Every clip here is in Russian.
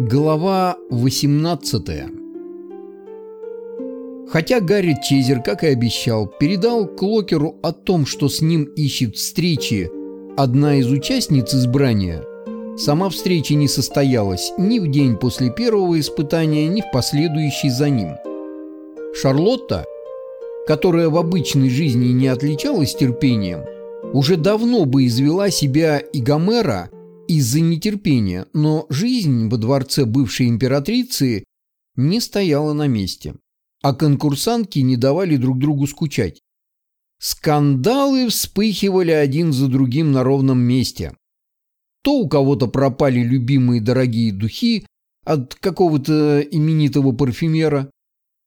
Глава 18 Хотя Гарри Чейзер, как и обещал, передал Клокеру о том, что с ним ищет встречи одна из участниц избрания, сама встреча не состоялась ни в день после первого испытания, ни в последующий за ним. Шарлотта, которая в обычной жизни не отличалась терпением, уже давно бы извела себя и Гомера из-за нетерпения, но жизнь во дворце бывшей императрицы не стояла на месте, а конкурсантки не давали друг другу скучать. Скандалы вспыхивали один за другим на ровном месте. То у кого-то пропали любимые дорогие духи от какого-то именитого парфюмера,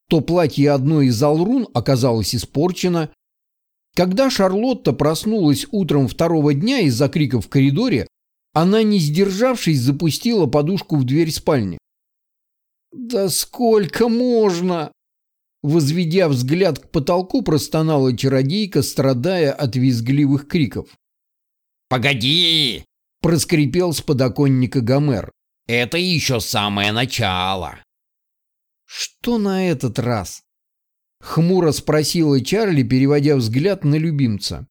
то платье одной из алрун оказалось испорчено. Когда Шарлотта проснулась утром второго дня из-за криков в коридоре, она, не сдержавшись, запустила подушку в дверь спальни. «Да сколько можно?» Возведя взгляд к потолку, простонала чародейка, страдая от визгливых криков. «Погоди!» – проскрипел с подоконника Гомер. «Это еще самое начало!» «Что на этот раз?» – хмуро спросила Чарли, переводя взгляд на любимца.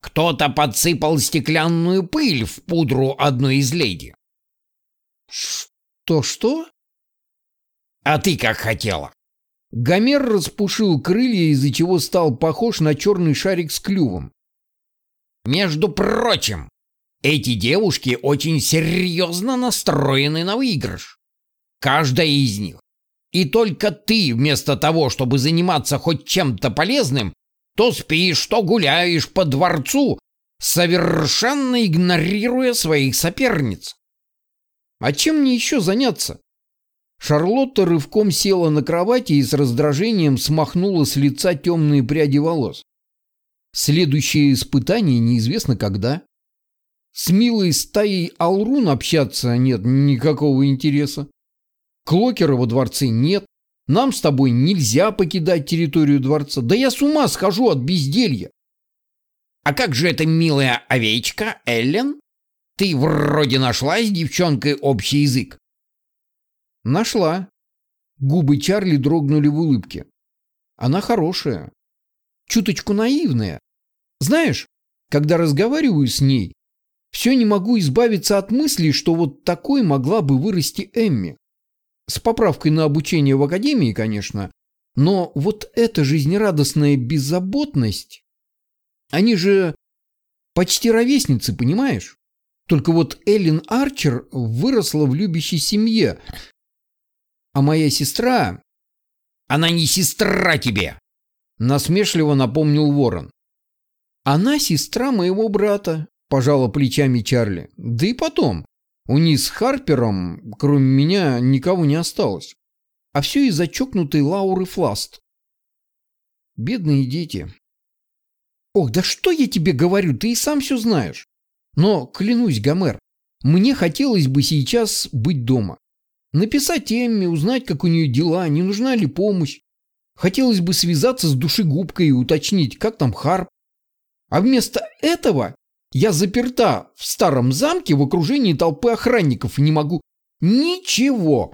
Кто-то подсыпал стеклянную пыль в пудру одной из леди. Что-что? А ты как хотела. Гомер распушил крылья, из-за чего стал похож на черный шарик с клювом. Между прочим, эти девушки очень серьезно настроены на выигрыш. Каждая из них. И только ты, вместо того, чтобы заниматься хоть чем-то полезным, то спишь, то гуляешь по дворцу, совершенно игнорируя своих соперниц. А чем мне еще заняться? Шарлотта рывком села на кровати и с раздражением смахнула с лица темные пряди волос. Следующее испытание неизвестно когда. С милой стаей Алрун общаться нет никакого интереса. Клокера во дворце нет. Нам с тобой нельзя покидать территорию дворца. Да я с ума схожу от безделья. А как же эта милая овечка, Эллен? Ты вроде нашла с девчонкой общий язык. Нашла. Губы Чарли дрогнули в улыбке. Она хорошая. Чуточку наивная. Знаешь, когда разговариваю с ней, все не могу избавиться от мысли, что вот такой могла бы вырасти Эмми. С поправкой на обучение в академии, конечно. Но вот эта жизнерадостная беззаботность... Они же почти ровесницы, понимаешь? Только вот Эллен Арчер выросла в любящей семье. А моя сестра... Она не сестра тебе! Насмешливо напомнил Ворон. Она сестра моего брата, пожала плечами Чарли. Да и потом, у них с Харпером, кроме меня, никого не осталось. А все из-за чокнутой Лауры Фласт. Бедные дети. Ох, да что я тебе говорю, ты и сам все знаешь. Но, клянусь, Гомер, мне хотелось бы сейчас быть дома. Написать Эмми, узнать, как у нее дела, не нужна ли помощь. Хотелось бы связаться с душегубкой и уточнить, как там Харп. А вместо этого я заперта в старом замке в окружении толпы охранников и не могу ничего.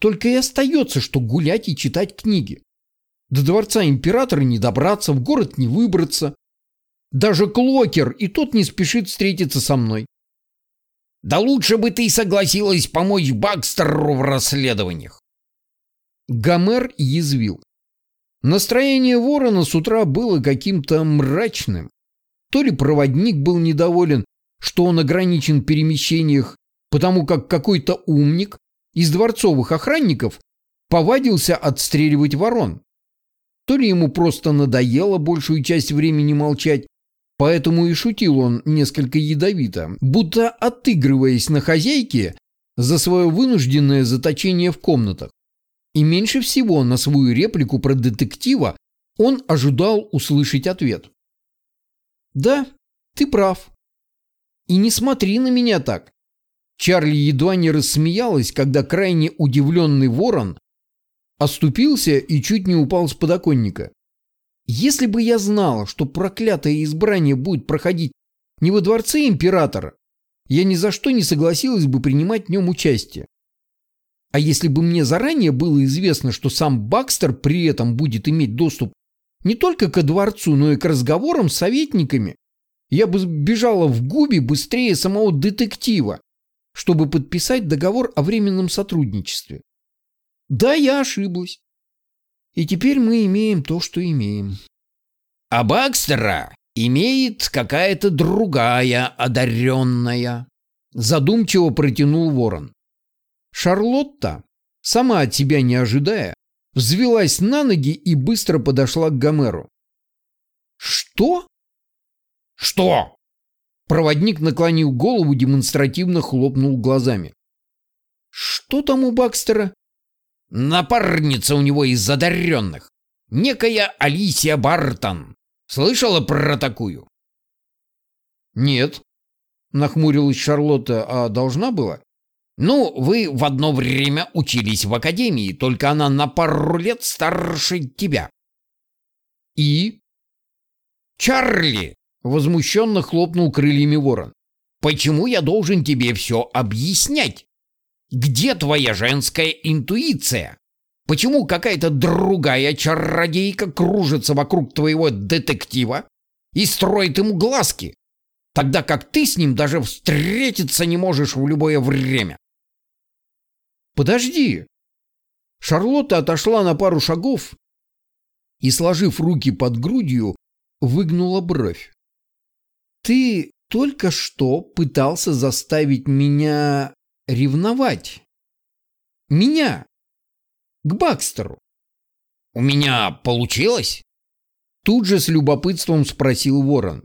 Только и остается, что гулять и читать книги. До дворца императора не добраться, в город не выбраться. Даже Клокер и тот не спешит встретиться со мной. Да лучше бы ты согласилась помочь Бакстеру в расследованиях. Гомер язвил. Настроение ворона с утра было каким-то мрачным. То ли проводник был недоволен, что он ограничен в перемещениях, потому как какой-то умник из дворцовых охранников повадился отстреливать ворон. То ли ему просто надоело большую часть времени молчать, поэтому и шутил он несколько ядовито, будто отыгрываясь на хозяйке за свое вынужденное заточение в комнатах. И меньше всего на свою реплику про детектива он ожидал услышать ответ. Да, ты прав. И не смотри на меня так. Чарли едва не рассмеялась, когда крайне удивленный ворон оступился и чуть не упал с подоконника. Если бы я знала, что проклятое избрание будет проходить не во дворце императора, я ни за что не согласилась бы принимать в нем участие. А если бы мне заранее было известно, что сам Бакстер при этом будет иметь доступ не только ко дворцу, но и к разговорам с советниками, я бы бежала в Губи быстрее самого детектива, чтобы подписать договор о временном сотрудничестве. Да, я ошиблась. И теперь мы имеем то, что имеем. А Бакстера имеет какая-то другая одаренная. Задумчиво протянул ворон. Шарлотта, сама от себя не ожидая, взвелась на ноги и быстро подошла к Гомеру. «Что?» «Что?» Проводник наклонил голову, демонстративно хлопнул глазами. «Что там у Бакстера?» «Напарница у него из одаренных. Некая Алисия Бартон. Слышала про такую?» «Нет», — нахмурилась Шарлотта, — «а должна была?» Ну, вы в одно время учились в академии, только она на пару лет старше тебя. И? Чарли! Возмущенно хлопнул крыльями ворон. Почему я должен тебе все объяснять? Где твоя женская интуиция? Почему какая-то другая чародейка кружится вокруг твоего детектива и строит ему глазки, тогда как ты с ним даже встретиться не можешь в любое время? «Подожди!» Шарлотта отошла на пару шагов и, сложив руки под грудью, выгнула бровь. «Ты только что пытался заставить меня ревновать. Меня! К Бакстеру!» «У меня получилось?» Тут же с любопытством спросил Ворон.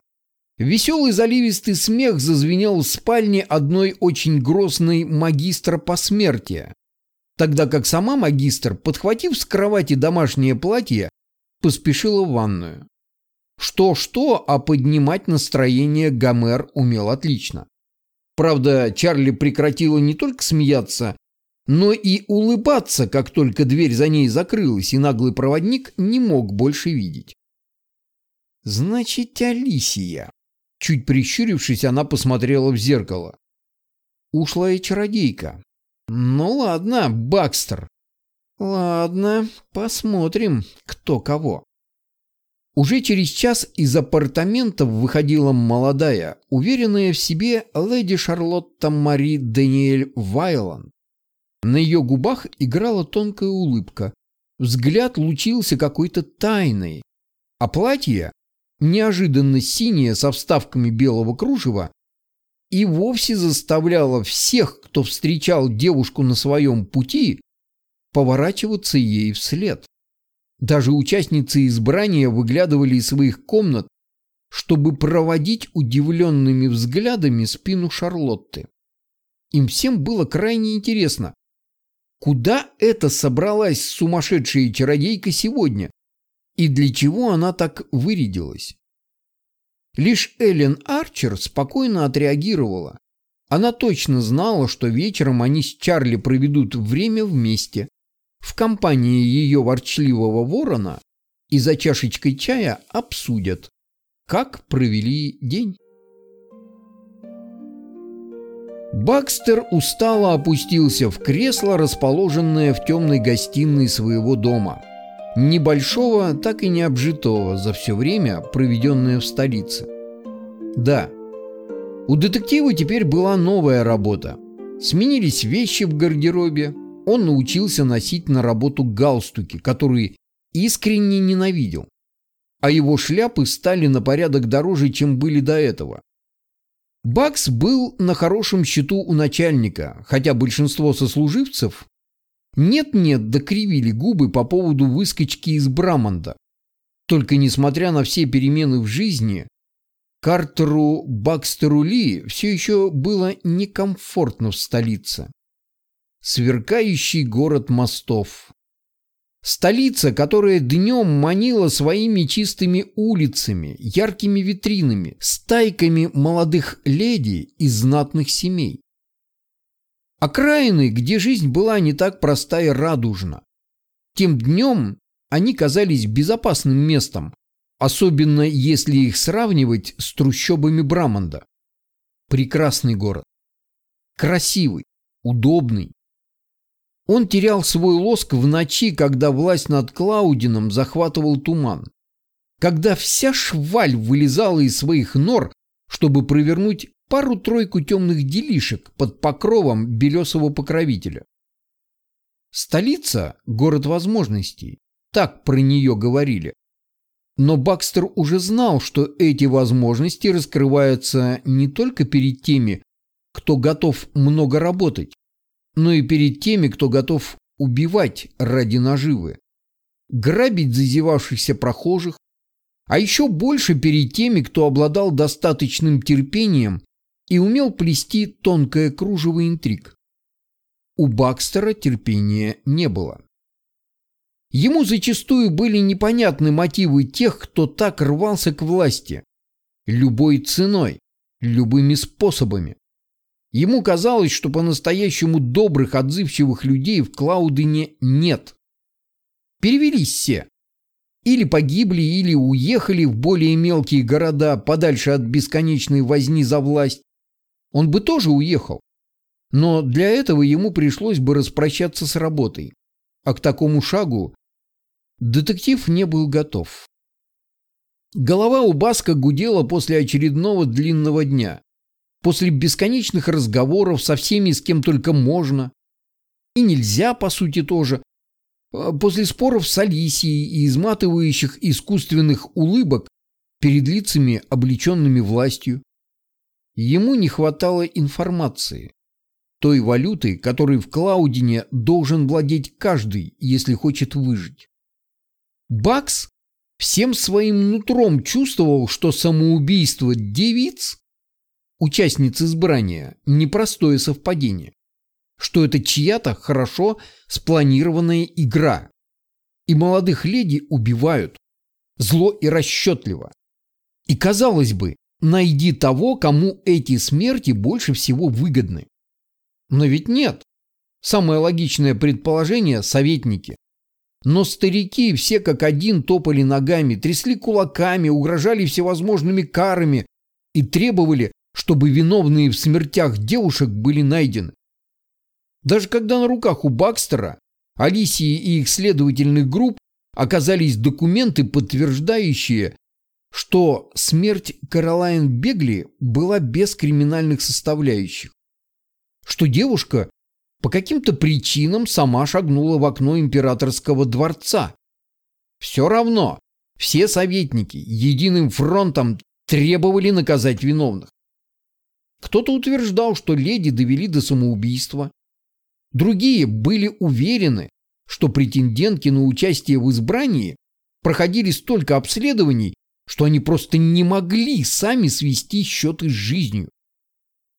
Веселый заливистый смех зазвенел в спальне одной очень грозной магистра посмертия, тогда как сама магистр, подхватив с кровати домашнее платье, поспешила в ванную. Что-что, а поднимать настроение Гомер умел отлично. Правда, Чарли прекратила не только смеяться, но и улыбаться, как только дверь за ней закрылась, и наглый проводник не мог больше видеть. «Значит, Алисия», Чуть прищурившись, она посмотрела в зеркало. Ушлая чародейка. Ну ладно, Бакстер. Ладно, посмотрим, кто кого. Уже через час из апартаментов выходила молодая, уверенная в себе леди Шарлотта Мари Даниэль Вайланд. На ее губах играла тонкая улыбка. Взгляд лучился какой-то тайной. А платье неожиданно синяя со вставками белого кружева, и вовсе заставляла всех, кто встречал девушку на своем пути, поворачиваться ей вслед. Даже участницы избрания выглядывали из своих комнат, чтобы проводить удивленными взглядами спину Шарлотты. Им всем было крайне интересно, куда это собралась сумасшедшая чародейка сегодня, и для чего она так вырядилась. Лишь Эллен Арчер спокойно отреагировала. Она точно знала, что вечером они с Чарли проведут время вместе, в компании ее ворчливого ворона и за чашечкой чая обсудят, как провели день. Бакстер устало опустился в кресло, расположенное в темной гостиной своего дома – Небольшого, так и не обжитого за все время, проведенное в столице. Да, у детектива теперь была новая работа. Сменились вещи в гардеробе, он научился носить на работу галстуки, которые искренне ненавидел. А его шляпы стали на порядок дороже, чем были до этого. Бакс был на хорошем счету у начальника, хотя большинство сослуживцев нет-нет, докривили губы по поводу выскочки из Брамонда. Только несмотря на все перемены в жизни, Картеру Бакстеру Ли все еще было некомфортно в столице. Сверкающий город мостов. Столица, которая днем манила своими чистыми улицами, яркими витринами, стайками молодых леди из знатных семей. Окраины, где жизнь была не так проста и радужна. Тем днем они казались безопасным местом, особенно если их сравнивать с трущобами Брамонда. Прекрасный город. Красивый, удобный. Он терял свой лоск в ночи, когда власть над Клаудином захватывал туман. Когда вся шваль вылезала из своих нор, чтобы провернуть пару-тройку темных делишек под покровом белесого покровителя. Столица – город возможностей. Так про нее говорили. Но Бакстер уже знал, что эти возможности раскрываются не только перед теми, кто готов много работать, но и перед теми, кто готов убивать ради наживы, грабить зазевавшихся прохожих, а еще больше перед теми, кто обладал достаточным терпением и умел плести тонкое кружево интриг. У Бакстера терпения не было. Ему зачастую были непонятны мотивы тех, кто так рвался к власти. Любой ценой, любыми способами. Ему казалось, что по-настоящему добрых, отзывчивых людей в Клаудине нет. Перевелись все. Или погибли, или уехали в более мелкие города, подальше от бесконечной возни за власть. Он бы тоже уехал. Но для этого ему пришлось бы распрощаться с работой. А к такому шагу детектив не был готов. Голова у Баска гудела после очередного длинного дня после бесконечных разговоров со всеми, с кем только можно, и нельзя, по сути, тоже, а после споров с Алисией и изматывающих искусственных улыбок перед лицами, облеченными властью. Ему не хватало информации, той валюты, которой в Клаудине должен владеть каждый, если хочет выжить. Бакс всем своим нутром чувствовал, что самоубийство девиц участниц избрания непростое совпадение, что это чья-то хорошо спланированная игра. И молодых леди убивают. Зло и расчетливо. И казалось бы, найди того, кому эти смерти больше всего выгодны. Но ведь нет. Самое логичное предположение – советники. Но старики все как один топали ногами, трясли кулаками, угрожали всевозможными карами и требовали чтобы виновные в смертях девушек были найдены. Даже когда на руках у Бакстера, Алисии и их следовательных групп оказались документы, подтверждающие, что смерть Каролайн Бегли была без криминальных составляющих, что девушка по каким-то причинам сама шагнула в окно императорского дворца. Все равно все советники единым фронтом требовали наказать виновных. Кто-то утверждал, что леди довели до самоубийства. Другие были уверены, что претендентки на участие в избрании проходили столько обследований, что они просто не могли сами свести счеты с жизнью.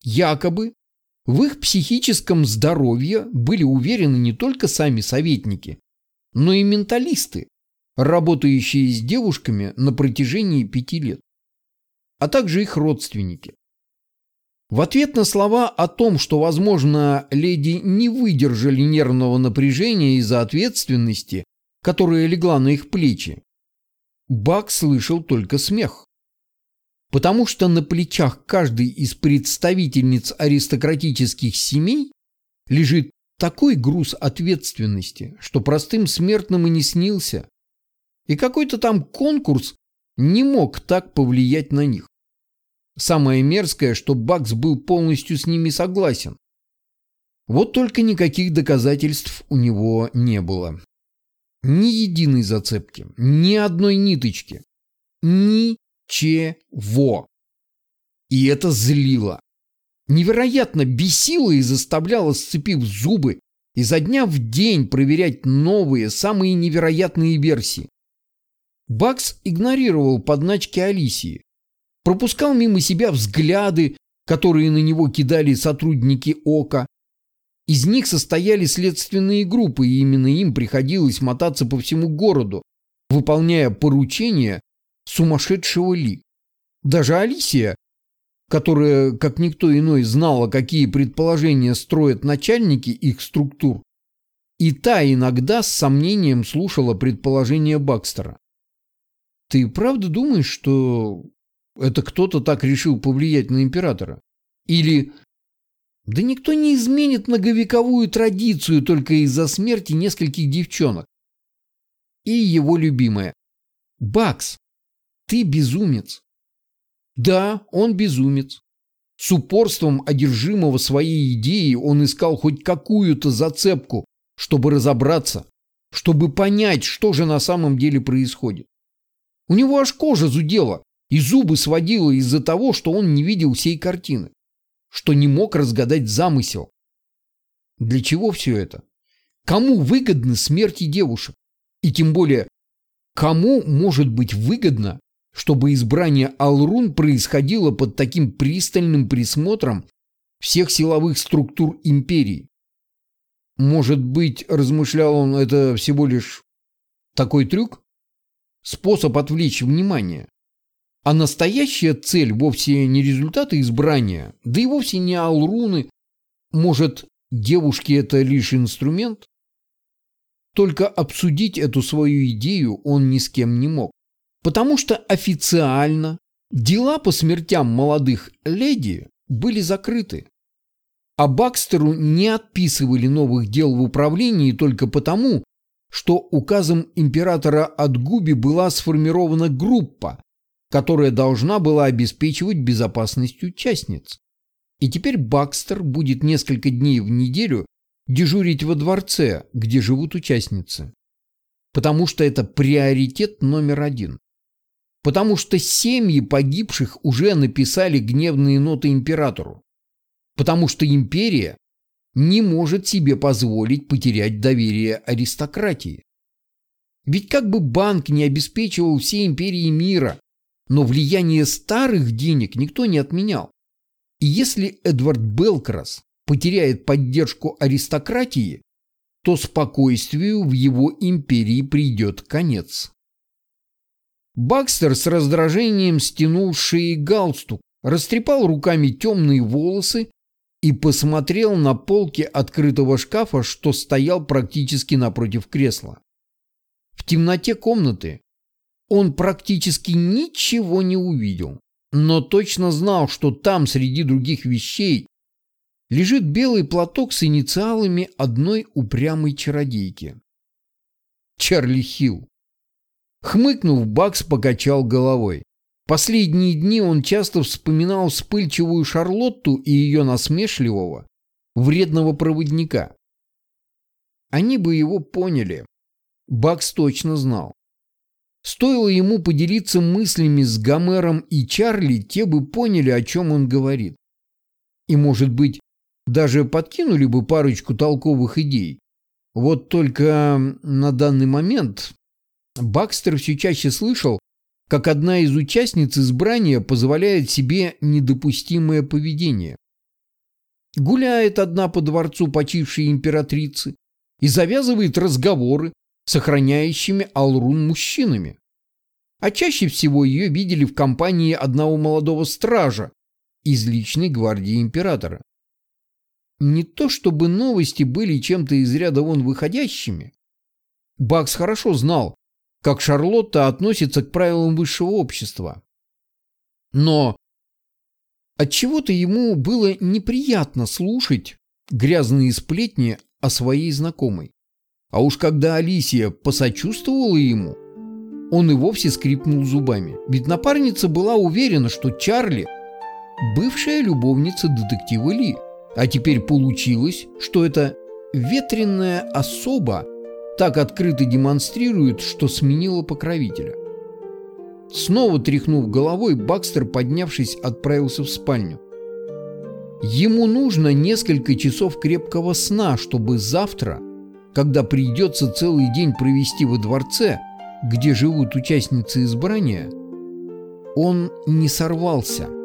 Якобы в их психическом здоровье были уверены не только сами советники, но и менталисты, работающие с девушками на протяжении пяти лет, а также их родственники. В ответ на слова о том, что, возможно, леди не выдержали нервного напряжения из-за ответственности, которая легла на их плечи, Бак слышал только смех. Потому что на плечах каждой из представительниц аристократических семей лежит такой груз ответственности, что простым смертным и не снился. И какой-то там конкурс не мог так повлиять на них. Самое мерзкое, что Бакс был полностью с ними согласен. Вот только никаких доказательств у него не было. Ни единой зацепки, ни одной ниточки. Ничего. И это злило. Невероятно бесило и заставляло, сцепив зубы, изо дня в день проверять новые, самые невероятные версии. Бакс игнорировал подначки Алисии, пропускал мимо себя взгляды, которые на него кидали сотрудники ОКа. Из них состояли следственные группы, и именно им приходилось мотаться по всему городу, выполняя поручения сумасшедшего Ли. Даже Алисия, которая, как никто иной, знала, какие предположения строят начальники их структур, и та иногда с сомнением слушала предположения Бакстера. «Ты правда думаешь, что это кто-то так решил повлиять на императора? Или Да никто не изменит многовековую традицию только из-за смерти нескольких девчонок. И его любимая. Бакс, ты безумец. Да, он безумец. С упорством одержимого своей идеей он искал хоть какую-то зацепку, чтобы разобраться, чтобы понять, что же на самом деле происходит. У него аж кожа зудела и зубы сводила из-за того, что он не видел всей картины, что не мог разгадать замысел. Для чего все это? Кому выгодны смерти девушек? И тем более, кому может быть выгодно чтобы избрание Алрун происходило под таким пристальным присмотром всех силовых структур империи. Может быть, размышлял он, это всего лишь такой трюк? Способ отвлечь внимание. А настоящая цель вовсе не результаты избрания, да и вовсе не Алруны. Может, девушки это лишь инструмент? Только обсудить эту свою идею он ни с кем не мог. Потому что официально дела по смертям молодых леди были закрыты. А Бакстеру не отписывали новых дел в управлении только потому, что указом императора от Губи была сформирована группа, которая должна была обеспечивать безопасность участниц. И теперь Бакстер будет несколько дней в неделю дежурить во дворце, где живут участницы. Потому что это приоритет номер один потому что семьи погибших уже написали гневные ноты императору, потому что империя не может себе позволить потерять доверие аристократии. Ведь как бы банк не обеспечивал все империи мира, но влияние старых денег никто не отменял. И если Эдвард Белкрас потеряет поддержку аристократии, то спокойствию в его империи придет конец. Бакстер с раздражением стянул шеи галстук, растрепал руками темные волосы и посмотрел на полки открытого шкафа, что стоял практически напротив кресла. В темноте комнаты он практически ничего не увидел, но точно знал, что там среди других вещей лежит белый платок с инициалами одной упрямой чародейки. Чарли Хилл. Хмыкнув, Бакс покачал головой. Последние дни он часто вспоминал вспыльчивую Шарлотту и ее насмешливого, вредного проводника. Они бы его поняли. Бакс точно знал. Стоило ему поделиться мыслями с Гомером и Чарли, те бы поняли, о чем он говорит. И, может быть, даже подкинули бы парочку толковых идей. Вот только на данный момент Бакстер все чаще слышал, как одна из участниц избрания позволяет себе недопустимое поведение. Гуляет одна по дворцу почившей императрицы и завязывает разговоры с охраняющими Алрун мужчинами. А чаще всего ее видели в компании одного молодого стража из личной гвардии императора. Не то чтобы новости были чем-то из ряда вон выходящими. Бакс хорошо знал, как Шарлотта относится к правилам высшего общества. Но от чего то ему было неприятно слушать грязные сплетни о своей знакомой. А уж когда Алисия посочувствовала ему, он и вовсе скрипнул зубами. Ведь напарница была уверена, что Чарли – бывшая любовница детектива Ли. А теперь получилось, что это ветреная особа так открыто демонстрирует, что сменила покровителя. Снова тряхнув головой, Бакстер, поднявшись, отправился в спальню. Ему нужно несколько часов крепкого сна, чтобы завтра, когда придется целый день провести во дворце, где живут участницы избрания, он не сорвался –